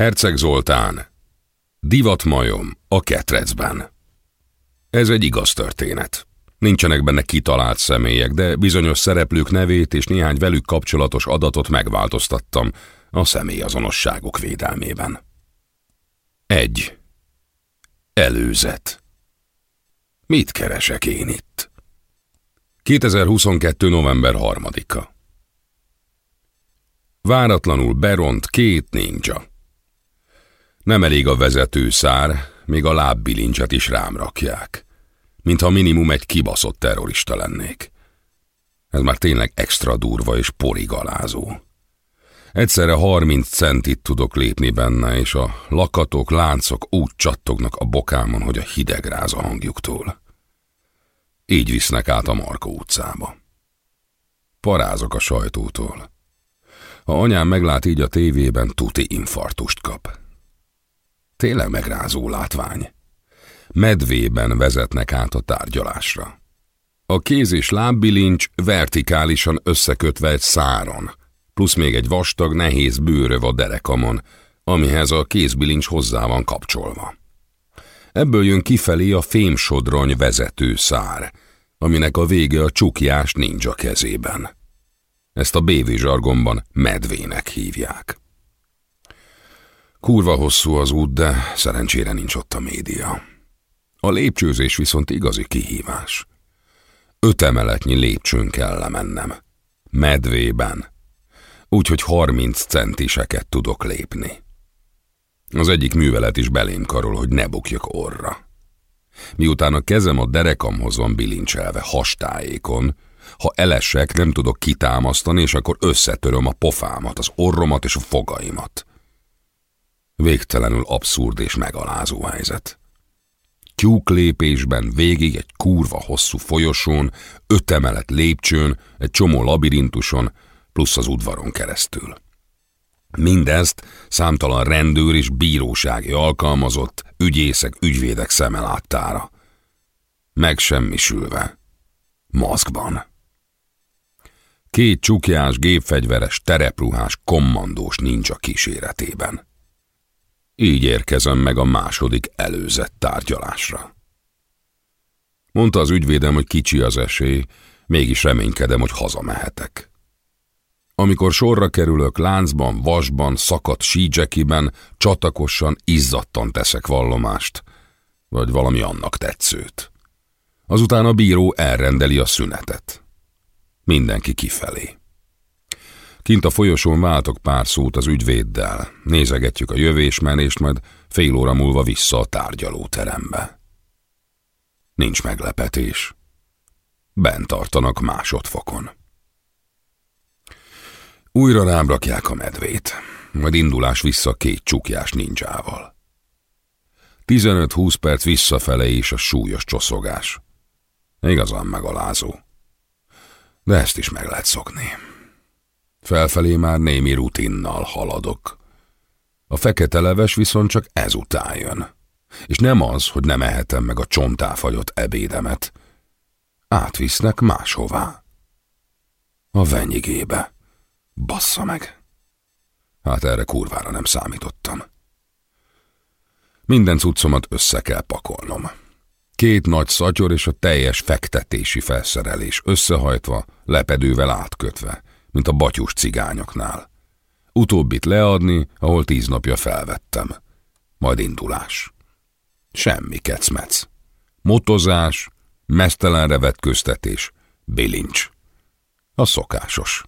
Herceg Zoltán, divatmajom a ketrecben. Ez egy igaz történet. Nincsenek benne kitalált személyek, de bizonyos szereplők nevét és néhány velük kapcsolatos adatot megváltoztattam a személyazonosságuk védelmében. 1. Előzet Mit keresek én itt? 2022. november 3-a Váratlanul beront két ninja. Nem elég a vezető szár, még a lábbilincset is rám rakják. Mintha minimum egy kibaszott terrorista lennék. Ez már tényleg extra durva és porigalázó. Egyszerre 30 centit tudok lépni benne, és a lakatok, láncok úgy csattognak a bokámon, hogy a hideg ráz a hangjuktól. Így visznek át a Markó utcába. Parázok a sajtótól. Ha anyám meglát így a tévében, tuti infartust kap. Tényleg megrázó látvány. Medvében vezetnek át a tárgyalásra. A kéz és lábbilincs vertikálisan összekötve egy száron, plusz még egy vastag, nehéz bőröv a derekamon, amihez a kézbilincs hozzá van kapcsolva. Ebből jön kifelé a fémsodrony vezető szár, aminek a vége a csukjás ninja kezében. Ezt a bévi zsargonban medvének hívják. Kurva hosszú az út, de szerencsére nincs ott a média. A lépcsőzés viszont igazi kihívás. Öt emeletnyi lépcsőn kell lemennem. Medvében. Úgyhogy harminc centiseket tudok lépni. Az egyik művelet is belém karol, hogy ne bukjak orra. Miután a kezem a derekamhoz van bilincselve hastáékon, ha elesek, nem tudok kitámasztani, és akkor összetöröm a pofámat, az orromat és a fogaimat. Végtelenül abszurd és megalázó helyzet. Tyúk lépésben végig egy kurva hosszú folyosón, öt emelet lépcsőn, egy csomó labirintuson, plusz az udvaron keresztül. Mindezt számtalan rendőr és bírósági alkalmazott, ügyészek, ügyvédek szeme láttára. Megsemmisülve. Maszkban. Két csukjás, gépfegyveres, terepruhás, kommandós nincs a kíséretében. Így érkezem meg a második előzett tárgyalásra. Mondta az ügyvédem, hogy kicsi az esély, mégis reménykedem, hogy hazamehetek. Amikor sorra kerülök láncban, vasban, szakadt sídzsekiben, csatakosan, izzattan teszek vallomást, vagy valami annak tetszőt. Azután a bíró elrendeli a szünetet. Mindenki kifelé. Kint a folyosón váltok pár szót az ügyvéddel, nézegetjük a jövésmenést, majd fél óra múlva vissza a tárgyalóterembe. Nincs meglepetés. Bent tartanak másodfokon. Újra rám rakják a medvét, majd indulás vissza két csukjás nincsával. 15-20 perc visszafele is a súlyos csoszogás. Igazán megalázó. De ezt is meg lehet szokni. Felfelé már némi rutinnal haladok. A fekete leves viszont csak ezután jön. És nem az, hogy nem ehetem meg a csontáfagyott ebédemet. Átvisznek máshová. A venyigébe. Bassza meg. Hát erre kurvára nem számítottam. Minden cuccomat össze kell pakolnom. Két nagy szatyor és a teljes fektetési felszerelés összehajtva, lepedővel átkötve, mint a batyus cigányoknál. Utóbbit leadni, ahol tíz napja felvettem. Majd indulás. Semmi kecmec. Motozás, mesztelenre vetköztetés, bilincs. A szokásos.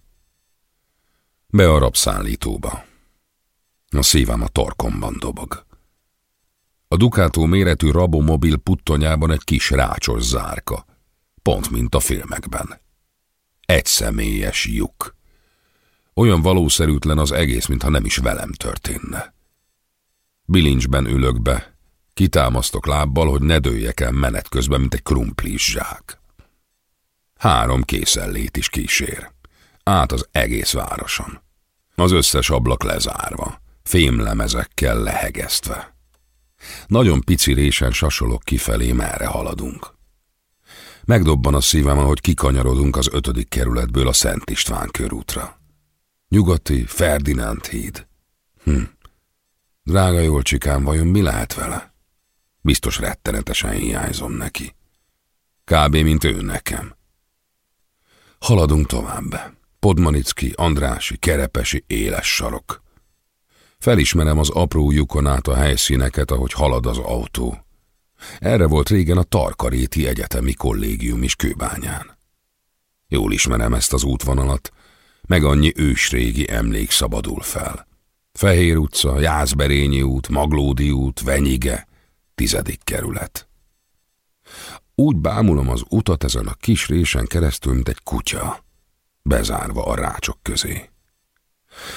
Be a rabszállítóba. A szívem a torkomban dobog. A Ducato méretű rabomobil puttonyában egy kis rácsos zárka. Pont mint a filmekben. Egy személyes lyuk. Olyan valószerűtlen az egész, mintha nem is velem történne. Bilincsben ülök be, kitámasztok lábbal, hogy ne dőljek el menet közben, mint egy krumplis zsák. Három készellét is kísér. Át az egész városon. Az összes ablak lezárva, fémlemezekkel lehegesztve. Nagyon pici résen sasolok kifelé, merre haladunk. Megdobban a szívem, ahogy kikanyarodunk az ötödik kerületből a Szent István körútra. Nyugati Ferdinánd híd. Hm. Drága Jolcsikám, vajon mi lehet vele? Biztos rettenetesen hiányzom neki. Kb. mint ő nekem. Haladunk tovább. Podmanicki, Andrási, Kerepesi, éles sarok. Felismerem az apró lyukon át a helyszíneket, ahogy halad az autó. Erre volt régen a Tarkaréti Egyetemi Kollégium is kőbányán. Jól ismerem ezt az útvonalat, meg annyi ősrégi emlék szabadul fel. Fehér utca, Jászberényi út, Maglódi út, Venyige, tizedik kerület. Úgy bámulom az utat ezen a kis résen keresztül, mint egy kutya, bezárva a rácsok közé.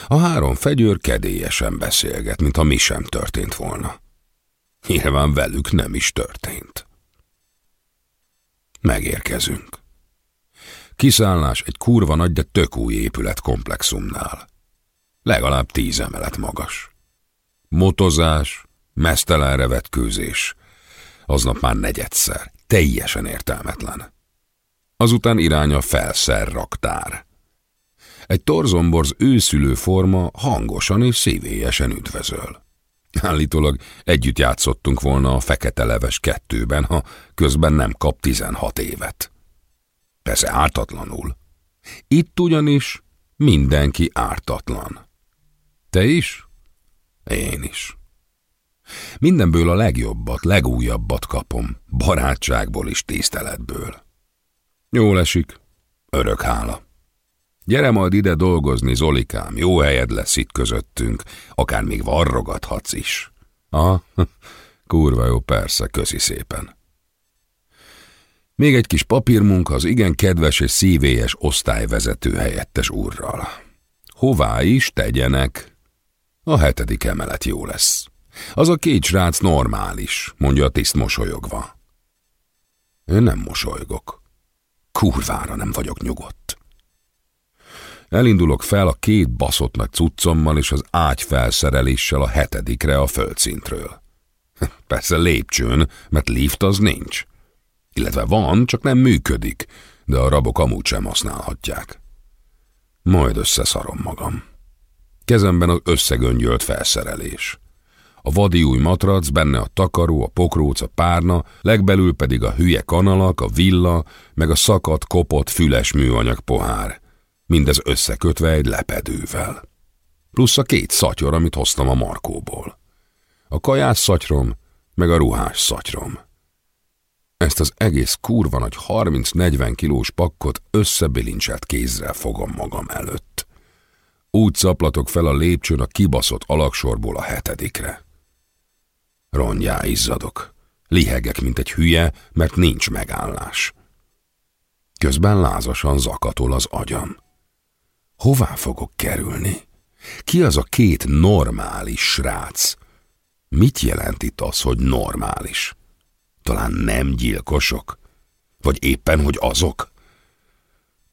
A három fegyőr kedélyesen beszélget, mintha mi sem történt volna. Nyilván velük nem is történt. Megérkezünk. Kiszállás egy kurva nagy, de tök új épület komplexumnál. Legalább tíz emelet magas. Motozás, mesztelenre vetkőzés. Aznap már negyedszer. Teljesen értelmetlen. Azután irány a felszer raktár. Egy torzomborz őszülő forma hangosan és szívélyesen üdvözöl. Állítólag együtt játszottunk volna a fekete leves kettőben, ha közben nem kap tizenhat évet. Persze ártatlanul. Itt ugyanis mindenki ártatlan. Te is? Én is. Mindenből a legjobbat, legújabbat kapom, barátságból és tiszteletből. Jól esik, örök hála. Gyere majd ide dolgozni, Zolikám, jó helyed lesz itt közöttünk, akár még varrogathatsz is. Aha, kurva jó, persze, köszi szépen. Még egy kis papírmunka az igen kedves és szívélyes osztályvezető helyettes úrral. Hová is tegyenek? A hetedik emelet jó lesz. Az a két srác normális, mondja a tiszt mosolyogva. Én nem mosolygok. Kurvára nem vagyok nyugodt. Elindulok fel a két baszott nagy cuccommal és az ágy felszereléssel a hetedikre a földszintről. Persze lépcsőn, mert lift az nincs. Illetve van, csak nem működik, de a rabok amúgy sem használhatják. Majd összeszarom magam. Kezemben az összegöngyölt felszerelés. A vadi új matrac, benne a takaró, a pokróc, a párna, legbelül pedig a hülye kanalak, a villa, meg a szakadt, kopott, füles műanyag pohár. Mindez összekötve egy lepedővel. Plusz a két szatyor, amit hoztam a markóból. A kajás szatyrom, meg a ruhás szatyrom. Ezt az egész kurva nagy 30-40 kilós pakkot összebilincselt kézzel fogom magam előtt. Úgy szaplatok fel a lépcsőn a kibaszott alaksorból a hetedikre. Rongyá izzadok. Lihegek, mint egy hülye, mert nincs megállás. Közben lázasan zakatol az agyam. Hová fogok kerülni? Ki az a két normális srác? Mit jelent itt az, hogy normális? Talán nem gyilkosok? Vagy éppen, hogy azok?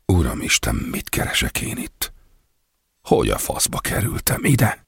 Uramisten, mit keresek én itt? Hogy a faszba kerültem ide?